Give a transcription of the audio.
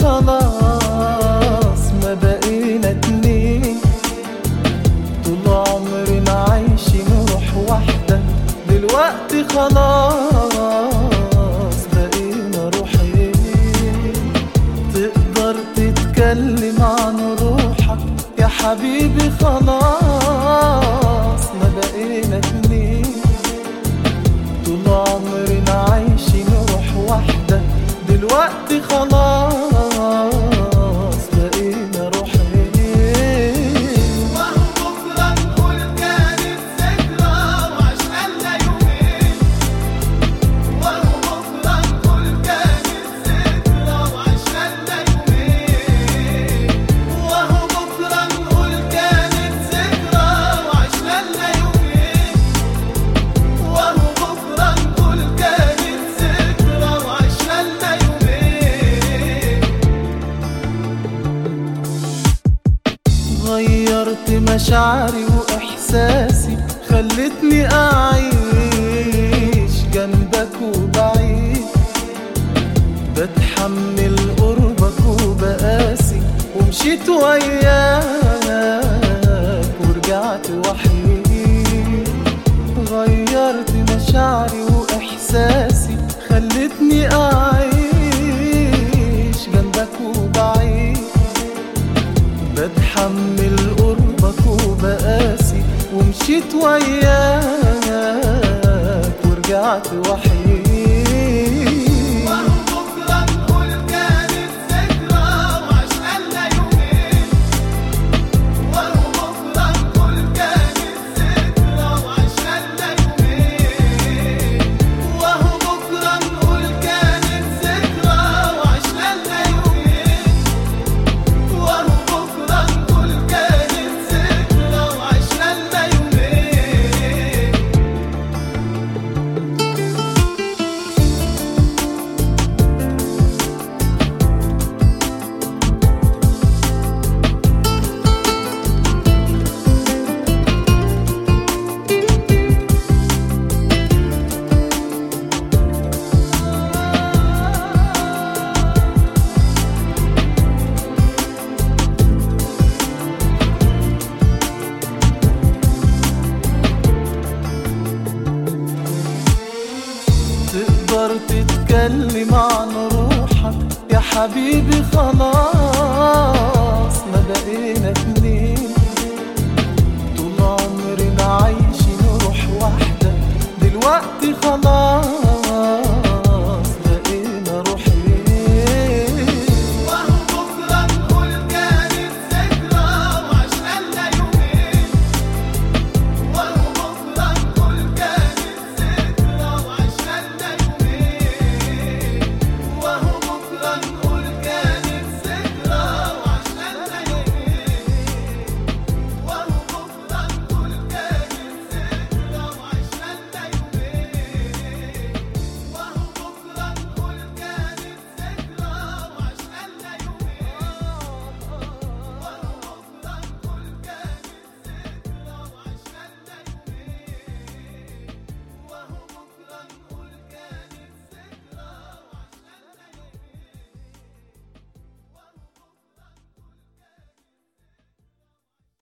خلاص ما بقينا اتنين. طول عمرنا عايشين روح واحدة دلوقتي خلاص بقينا روحين. تقدر تتكلم عن روحك يا حبيبي خلاص ما بقينا اتنين. طول عمرنا عايشين روح واحدة دلوقتي خلاص غيرت مشاعري وإحساسي خلتني أعيش جنبك وبعيد. بتحمل قربك وبقاسي ومشيت وياك ورجعت وحيد. غيرت مشاعري وإحساسي خلتني أعيش جنبك وبعيد. بتحمل قربك وبقاسي ومشيت وياك ورجعت وحيد. تتكلم عن روحك يا حبيبي خلاص ما بقينا اتنين. طول عمرنا عايشين روح واحدة دلوقتي خلاص